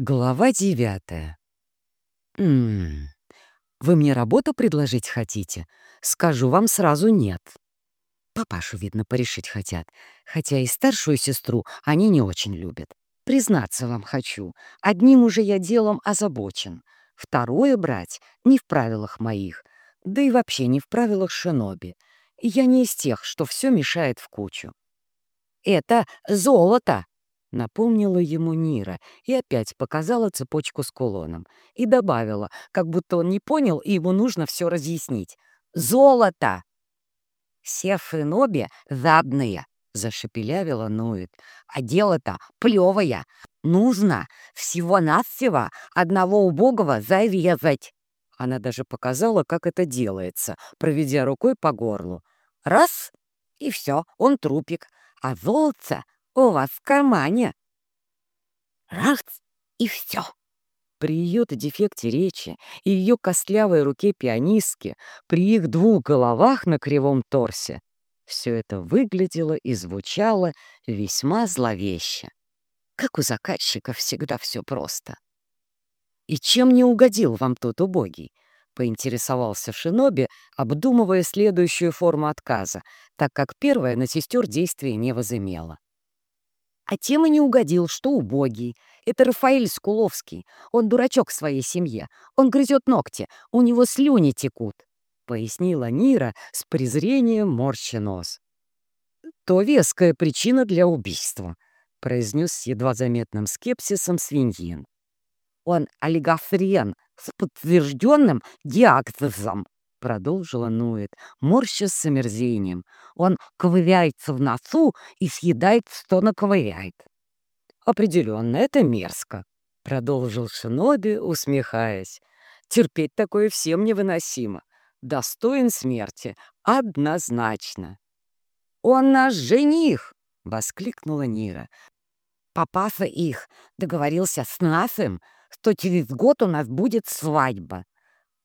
Глава девятая. «М вы мне работу предложить хотите? Скажу вам сразу нет». Папашу, видно, порешить хотят, хотя и старшую сестру они не очень любят. Признаться вам хочу, одним уже я делом озабочен. Второе брать не в правилах моих, да и вообще не в правилах шиноби. Я не из тех, что все мешает в кучу. «Это золото!» Напомнила ему Нира и опять показала цепочку с кулоном. И добавила, как будто он не понял, и ему нужно все разъяснить. «Золото!» «Все феноби задные!» — зашепелявила Нует. «А дело-то плевое! Нужно всего-навсего одного убогого зарезать!» Она даже показала, как это делается, проведя рукой по горлу. «Раз — и все, он трупик, а золото у вас в кармане. Раз — и все. При ее-то дефекте речи и ее костлявой руке пианистки, при их двух головах на кривом торсе, все это выглядело и звучало весьма зловеще. Как у заказчика всегда все просто. «И чем не угодил вам тот убогий?» — поинтересовался Шиноби, обдумывая следующую форму отказа, так как первая на сестер действия не возымела. А тем и не угодил, что убогий. Это Рафаэль Скуловский. Он дурачок в своей семье. Он грызет ногти. У него слюни текут. Пояснила Нира с презрением морща нос. То веская причина для убийства, произнес с едва заметным скепсисом свиньин. Он олигофрен с подтвержденным диагнозом, — продолжила Нует, морща с омерзением. «Он ковыряется в носу и съедает, что наковыряет». «Определенно, это мерзко», — продолжил Шиноби, усмехаясь. «Терпеть такое всем невыносимо. Достоин смерти. Однозначно». «Он наш жених!» — воскликнула Нира. «Папаша их договорился с Насом, что через год у нас будет свадьба.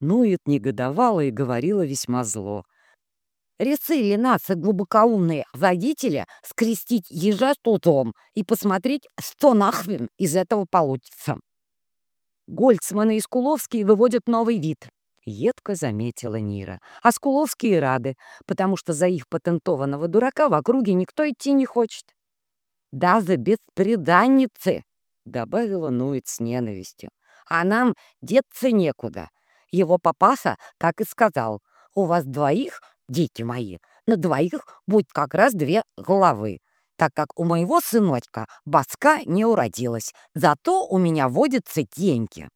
Нует негодовала и говорила весьма зло. Решили нас, глубокоумные водители, скрестить ежа с тутом и посмотреть, что нахрен из этого получится. Гольцманы и Скуловские выводят новый вид, — едко заметила Нира. А Скуловские рады, потому что за их патентованного дурака в округе никто идти не хочет. «Да за беспреданницы!» — добавила Нует с ненавистью. «А нам деться некуда. Его папаша так и сказал. «У вас двоих, дети мои, на двоих будет как раз две головы, так как у моего сыночка баска не уродилась, зато у меня водятся деньги».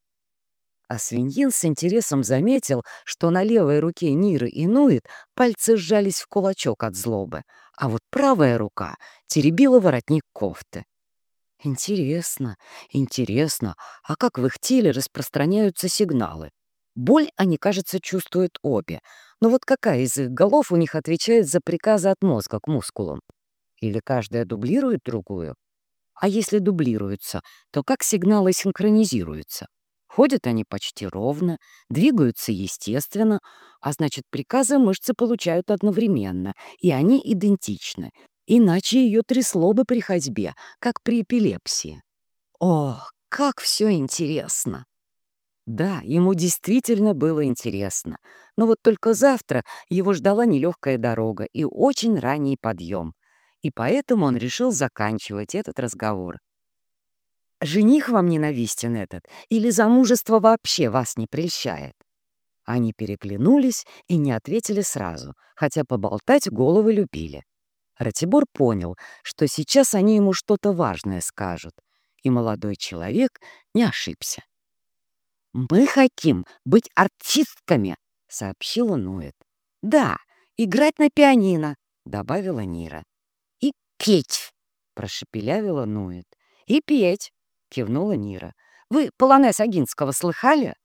А свиньин с интересом заметил, что на левой руке Ниры и Нует пальцы сжались в кулачок от злобы, а вот правая рука теребила воротник кофты. Интересно, интересно, а как в их теле распространяются сигналы? Боль они, кажется, чувствуют обе. Но вот какая из их голов у них отвечает за приказы от мозга к мускулам? Или каждая дублирует другую? А если дублируются, то как сигналы синхронизируются? Ходят они почти ровно, двигаются естественно, а значит, приказы мышцы получают одновременно, и они идентичны. Иначе ее трясло бы при ходьбе, как при эпилепсии. Ох, как все интересно! Да, ему действительно было интересно. Но вот только завтра его ждала нелегкая дорога и очень ранний подъем. И поэтому он решил заканчивать этот разговор. «Жених вам ненавистен этот? Или замужество вообще вас не прельщает?» Они переглянулись и не ответили сразу, хотя поболтать головы любили. Ратибор понял, что сейчас они ему что-то важное скажут, и молодой человек не ошибся. «Мы хотим быть артистками», — сообщила Ноэт. «Да, играть на пианино», — добавила Нира. «И петь», — прошепелявила Ноэт. «И петь», — кивнула Нира. «Вы полонез Агинского слыхали?»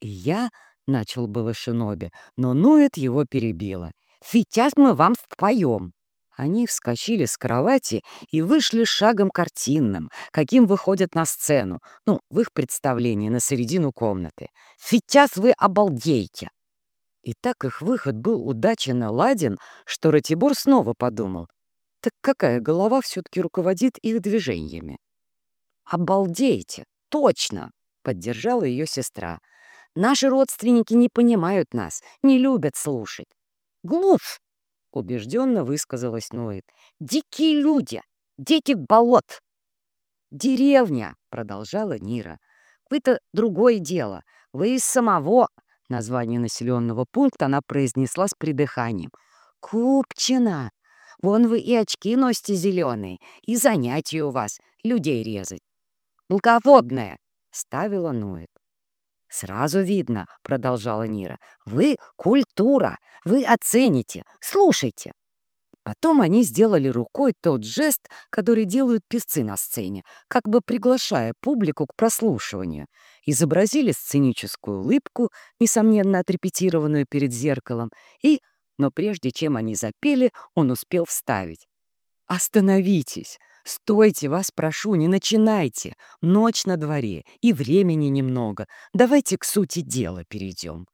И я начал было Шиноби, но Ноэт его перебила. «Сейчас мы вам споем». Они вскочили с кровати и вышли шагом картинным, каким выходят на сцену, ну, в их представлении, на середину комнаты. «Сейчас вы обалдеете!» И так их выход был удачен ладен, что Ратибор снова подумал, так какая голова все-таки руководит их движениями? «Обалдеете!» точно!» — поддержала ее сестра. «Наши родственники не понимают нас, не любят слушать». «Глупь!» — убежденно высказалась Ноет. «Дикие люди! Дети болот!» «Деревня!» — продолжала Нира. «Вы-то другое дело. Вы из самого...» Название населенного пункта она произнесла с придыханием. «Купчина! Вон вы и очки носите зеленые, и занятия у вас — людей резать. «Мелководная!» — ставила Ноет. «Сразу видно», — продолжала Нира, — «вы — культура, вы оцените, слушайте». Потом они сделали рукой тот жест, который делают песцы на сцене, как бы приглашая публику к прослушиванию. Изобразили сценическую улыбку, несомненно отрепетированную перед зеркалом, и, но прежде чем они запели, он успел вставить. «Остановитесь! Стойте, вас прошу, не начинайте! Ночь на дворе, и времени немного. Давайте к сути дела перейдем.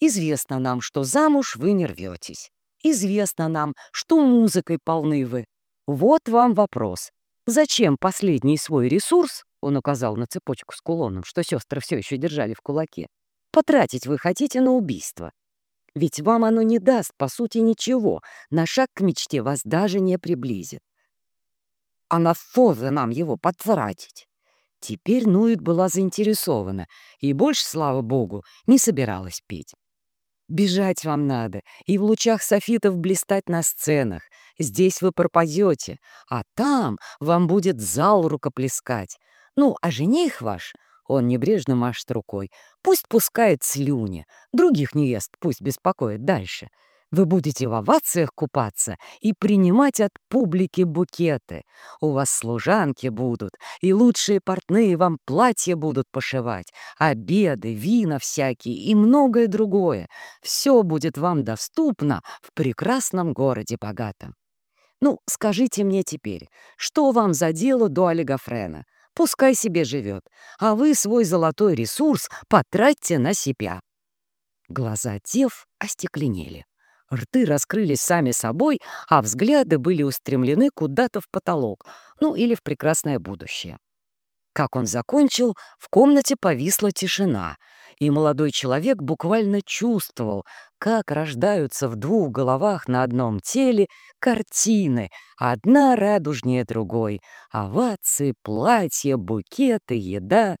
Известно нам, что замуж вы не рветесь. Известно нам, что музыкой полны вы. Вот вам вопрос. Зачем последний свой ресурс, он указал на цепочку с кулоном, что сестры все еще держали в кулаке, потратить вы хотите на убийство? Ведь вам оно не даст, по сути, ничего, на шаг к мечте вас даже не приблизит. А на что же нам его потратить? Теперь Нует была заинтересована и больше, слава богу, не собиралась петь. Бежать вам надо и в лучах софитов блистать на сценах. Здесь вы пропадете, а там вам будет зал рукоплескать. Ну, а жених ваш, он небрежно машет рукой, пусть пускает слюни, других не ест, пусть беспокоит дальше. Вы будете в овациях купаться и принимать от публики букеты. У вас служанки будут, и лучшие портные вам платья будут пошивать, обеды, вина всякие и многое другое. Все будет вам доступно в прекрасном городе богатом. Ну, скажите мне теперь, что вам за дело до олигофрена? Пускай себе живет, а вы свой золотой ресурс потратьте на себя. Глаза дев остекленели. Рты раскрылись сами собой, а взгляды были устремлены куда-то в потолок, ну или в прекрасное будущее. Как он закончил, в комнате повисла тишина, и молодой человек буквально чувствовал, как рождаются в двух головах на одном теле картины, одна радужнее другой, овации, платья, букеты, еда.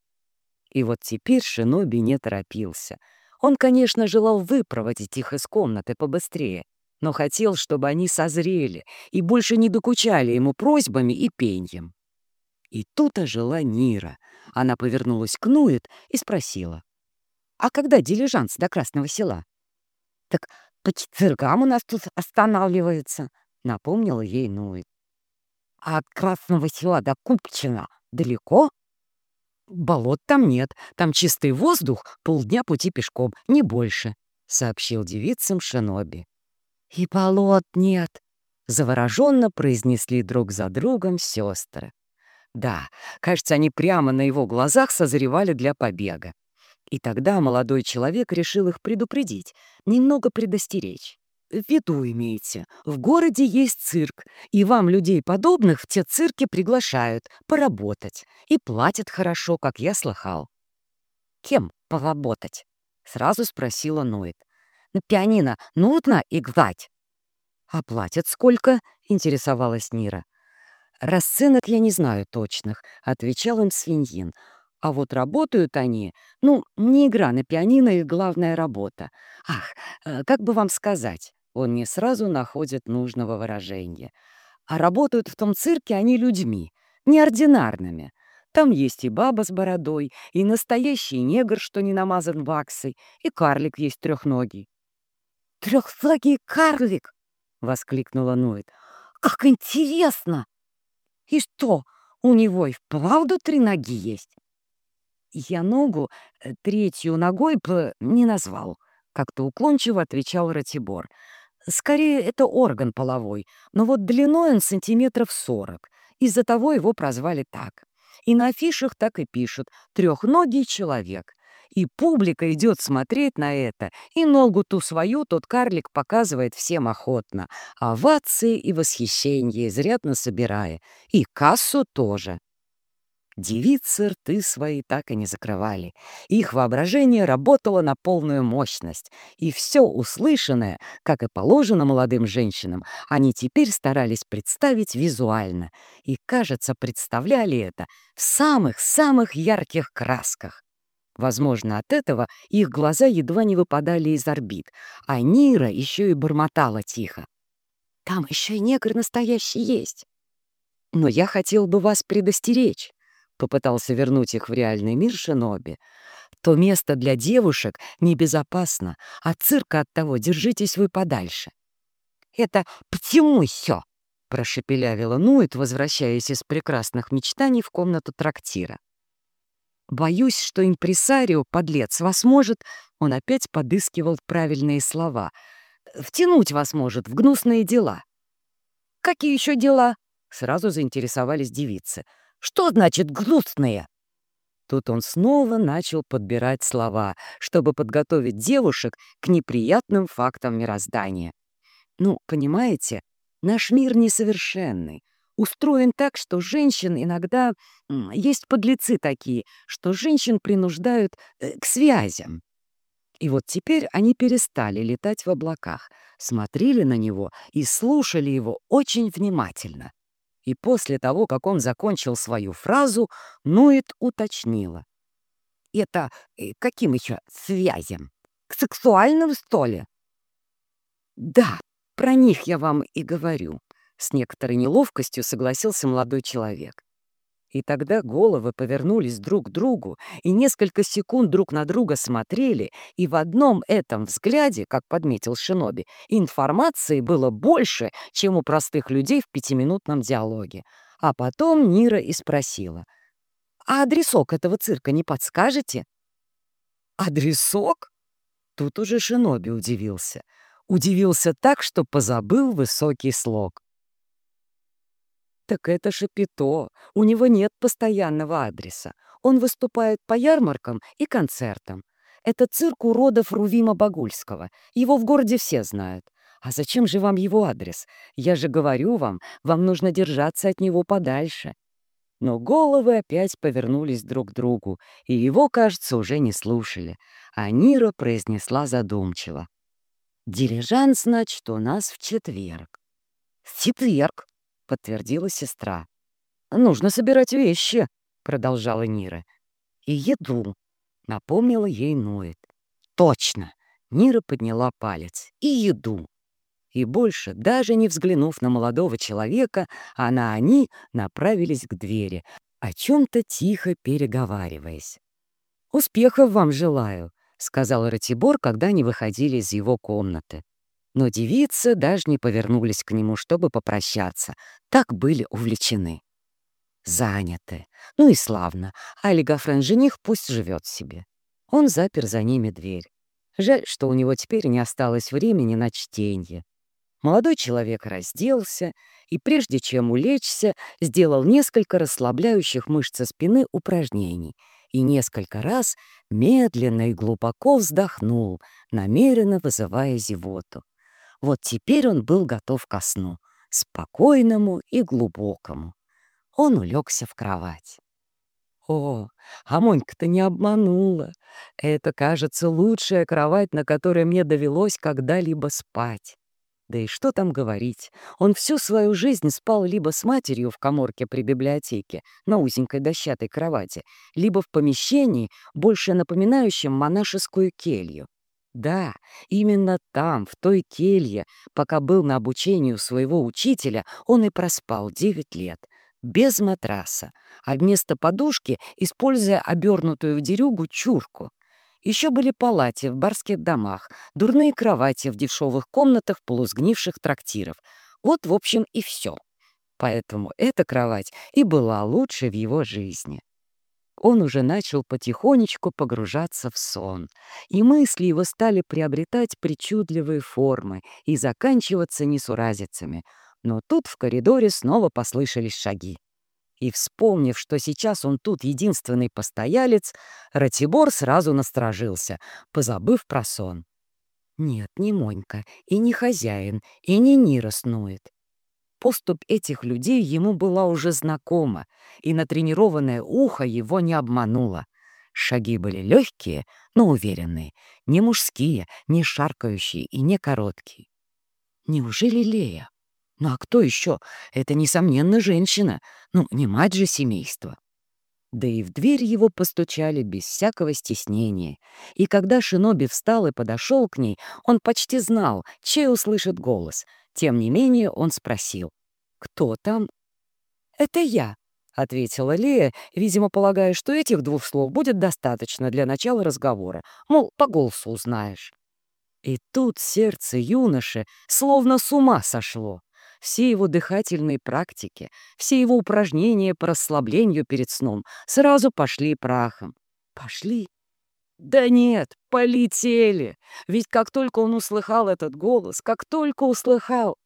И вот теперь Шиноби не торопился — он, конечно, желал выпроводить их из комнаты побыстрее, но хотел, чтобы они созрели и больше не докучали ему просьбами и пеньем. И тут ожила Нира. Она повернулась к Нует и спросила. «А когда дилижанс до Красного села?» «Так по четвергам у нас тут останавливается», — напомнила ей Нует. «А от Красного села до Купчина далеко?» «Болот там нет, там чистый воздух, полдня пути пешком, не больше», — сообщил девицам Шиноби. «И болот нет», — завороженно произнесли друг за другом сестры. Да, кажется, они прямо на его глазах созревали для побега. И тогда молодой человек решил их предупредить, немного предостеречь. В виду имеете, в городе есть цирк, и вам, людей подобных, в те цирки приглашают поработать. И платят хорошо, как я слыхал. «Кем поработать?» — сразу спросила Ноет. «На пианино нужно играть». «А платят сколько?» — интересовалась Нира. «Расценок я не знаю точных», — отвечал им свиньин. А вот работают они, ну, не игра на пианино их главная работа. Ах, э, как бы вам сказать? Он не сразу находит нужного выражения. А работают в том цирке они людьми, неординарными. Там есть и баба с бородой, и настоящий негр, что не намазан ваксой, и карлик есть трехногий. «Трехногий карлик!» — воскликнула Ноид. «Как интересно! И что, у него и вправду три ноги есть?» «Я ногу э, третью ногой бы не назвал», — как-то уклончиво отвечал Ратибор. Скорее, это орган половой, но вот длиной он сантиметров сорок. Из-за того его прозвали так. И на афишах так и пишут «трехногий человек». И публика идет смотреть на это, и ногу ту свою тот карлик показывает всем охотно. Овации и восхищение изрядно собирая. И кассу тоже. Девицы рты свои так и не закрывали. Их воображение работало на полную мощность, и все услышанное, как и положено молодым женщинам, они теперь старались представить визуально и, кажется, представляли это в самых-самых ярких красках. Возможно, от этого их глаза едва не выпадали из орбит, а Нира еще и бормотала тихо. «Там еще и негр настоящий есть!» «Но я хотел бы вас предостеречь попытался вернуть их в реальный мир Шиноби, то место для девушек небезопасно, а цирка от того держитесь вы подальше. «Это почему все?» — прошепелявила Нует, возвращаясь из прекрасных мечтаний в комнату трактира. «Боюсь, что импресарио, подлец, вас может...» Он опять подыскивал правильные слова. «Втянуть вас может в гнусные дела». «Какие еще дела?» — сразу заинтересовались девицы — что значит «гнусные»?» Тут он снова начал подбирать слова, чтобы подготовить девушек к неприятным фактам мироздания. Ну, понимаете, наш мир несовершенный. Устроен так, что женщин иногда... Есть подлецы такие, что женщин принуждают э, к связям. И вот теперь они перестали летать в облаках, смотрели на него и слушали его очень внимательно. И после того, как он закончил свою фразу, Нует уточнила. «Это э, каким еще связям? К сексуальным, что ли?» «Да, про них я вам и говорю», — с некоторой неловкостью согласился молодой человек. И тогда головы повернулись друг к другу и несколько секунд друг на друга смотрели, и в одном этом взгляде, как подметил Шиноби, информации было больше, чем у простых людей в пятиминутном диалоге. А потом Нира и спросила, «А адресок этого цирка не подскажете?» «Адресок?» Тут уже Шиноби удивился. Удивился так, что позабыл высокий слог. Так это Шапито. У него нет постоянного адреса. Он выступает по ярмаркам и концертам. Это цирк уродов Рувима Багульского. Его в городе все знают. А зачем же вам его адрес? Я же говорю вам, вам нужно держаться от него подальше. Но головы опять повернулись друг к другу, и его, кажется, уже не слушали. А Нира произнесла задумчиво. «Дилижанс, значит, у нас в четверг». «В четверг!» — подтвердила сестра. «Нужно собирать вещи», — продолжала Нира. «И еду», — напомнила ей Ноет. «Точно!» — Нира подняла палец. «И еду». И больше, даже не взглянув на молодого человека, она они направились к двери, о чем-то тихо переговариваясь. «Успехов вам желаю», — сказал Ратибор, когда они выходили из его комнаты. Но девицы даже не повернулись к нему, чтобы попрощаться. Так были увлечены. Заняты. Ну и славно. А Легафрен-жених пусть живет себе. Он запер за ними дверь. Жаль, что у него теперь не осталось времени на чтение. Молодой человек разделся и, прежде чем улечься, сделал несколько расслабляющих мышцы спины упражнений и несколько раз медленно и глубоко вздохнул, намеренно вызывая зевоту. Вот теперь он был готов ко сну, спокойному и глубокому. Он улегся в кровать. О, а Монька-то не обманула. Это, кажется, лучшая кровать, на которой мне довелось когда-либо спать. Да и что там говорить, он всю свою жизнь спал либо с матерью в коморке при библиотеке на узенькой дощатой кровати, либо в помещении, больше напоминающем монашескую келью. Да, именно там, в той келье, пока был на обучении у своего учителя, он и проспал 9 лет, без матраса, а вместо подушки используя обернутую в дерюгу чурку. Еще были палати в барских домах, дурные кровати в дешевых комнатах полусгнивших трактиров. Вот, в общем, и все. Поэтому эта кровать и была лучше в его жизни он уже начал потихонечку погружаться в сон, и мысли его стали приобретать причудливые формы и заканчиваться несуразицами. Но тут в коридоре снова послышались шаги. И, вспомнив, что сейчас он тут единственный постоялец, Ратибор сразу насторожился, позабыв про сон. Нет, не Монька, и не хозяин, и не Нира снует. Поступь этих людей ему была уже знакома, и натренированное ухо его не обмануло. Шаги были легкие, но уверенные, не мужские, не шаркающие и не короткие. Неужели Лея? Ну а кто еще? Это, несомненно, женщина. Ну, не мать же семейства. Да и в дверь его постучали без всякого стеснения. И когда Шиноби встал и подошел к ней, он почти знал, чей услышит голос. Тем не менее он спросил. «Кто там?» «Это я», — ответила Лея, видимо, полагая, что этих двух слов будет достаточно для начала разговора. Мол, по голосу узнаешь. И тут сердце юноши словно с ума сошло все его дыхательные практики, все его упражнения по расслаблению перед сном сразу пошли прахом. Пошли? Да нет, полетели. Ведь как только он услыхал этот голос, как только услыхал,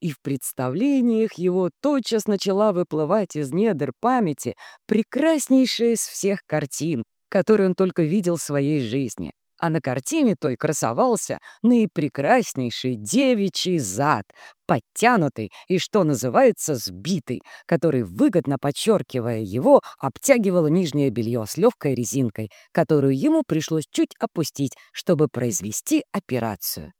и в представлениях его тотчас начала выплывать из недр памяти прекраснейшая из всех картин, которые он только видел в своей жизни а на картине той красовался наипрекраснейший девичий зад, подтянутый и, что называется, сбитый, который, выгодно подчеркивая его, обтягивало нижнее белье с легкой резинкой, которую ему пришлось чуть опустить, чтобы произвести операцию.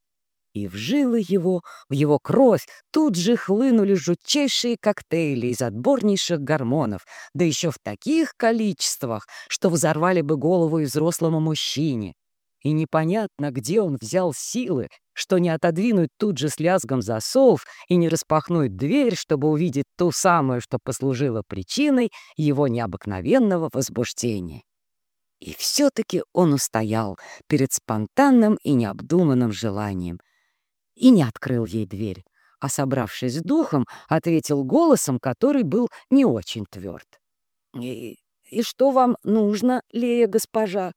И в жилы его, в его кровь тут же хлынули жутчайшие коктейли из отборнейших гормонов, да еще в таких количествах, что взорвали бы голову и взрослому мужчине и непонятно, где он взял силы, что не отодвинуть тут же с лязгом засов и не распахнуть дверь, чтобы увидеть ту самую, что послужило причиной его необыкновенного возбуждения. И все-таки он устоял перед спонтанным и необдуманным желанием и не открыл ей дверь, а, собравшись с духом, ответил голосом, который был не очень тверд. «И, и что вам нужно, Лея госпожа?»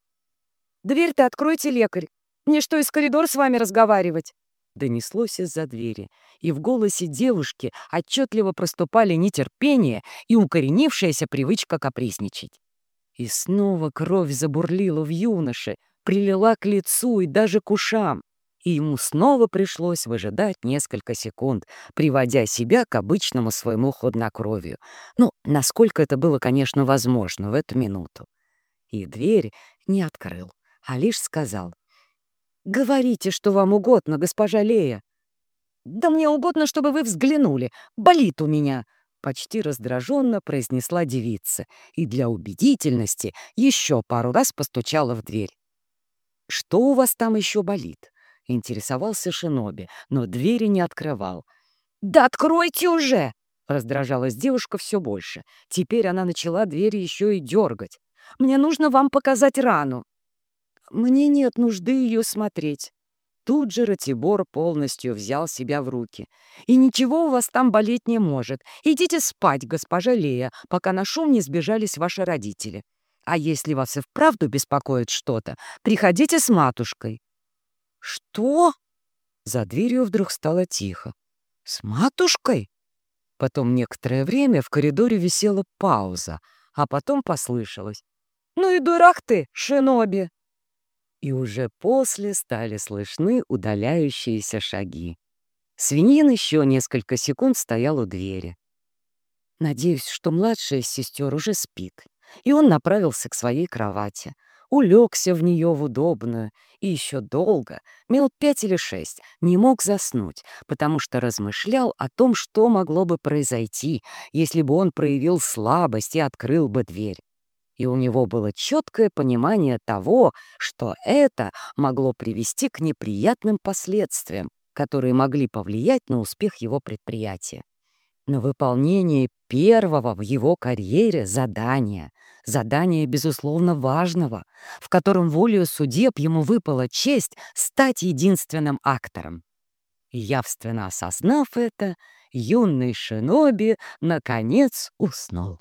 Дверь-то откройте, лекарь. Мне что, из коридора с вами разговаривать?» Донеслось из-за двери, и в голосе девушки отчетливо проступали нетерпение и укоренившаяся привычка капризничать. И снова кровь забурлила в юноше, прилила к лицу и даже к ушам, и ему снова пришлось выжидать несколько секунд, приводя себя к обычному своему хладнокровию. Ну, насколько это было, конечно, возможно в эту минуту. И дверь не открыл а лишь сказал. «Говорите, что вам угодно, госпожа Лея». «Да мне угодно, чтобы вы взглянули. Болит у меня», — почти раздраженно произнесла девица и для убедительности еще пару раз постучала в дверь. «Что у вас там еще болит?» — интересовался Шиноби, но двери не открывал. «Да откройте уже!» — раздражалась девушка все больше. Теперь она начала двери еще и дергать. «Мне нужно вам показать рану». Мне нет нужды ее смотреть. Тут же Ратибор полностью взял себя в руки. «И ничего у вас там болеть не может. Идите спать, госпожа Лея, пока на шум не сбежались ваши родители. А если вас и вправду беспокоит что-то, приходите с матушкой». «Что?» За дверью вдруг стало тихо. «С матушкой?» Потом некоторое время в коридоре висела пауза, а потом послышалось. «Ну и дурак ты, Шиноби!» И уже после стали слышны удаляющиеся шаги. Свинин еще несколько секунд стоял у двери. Надеюсь, что младшая из сестер уже спит, и он направился к своей кровати, улегся в нее в удобную и еще долго, минут пять или шесть, не мог заснуть, потому что размышлял о том, что могло бы произойти, если бы он проявил слабость и открыл бы дверь и у него было четкое понимание того, что это могло привести к неприятным последствиям, которые могли повлиять на успех его предприятия. На выполнение первого в его карьере задания, задания, безусловно, важного, в котором волею судеб ему выпала честь стать единственным актором. Явственно осознав это, юный шиноби наконец уснул.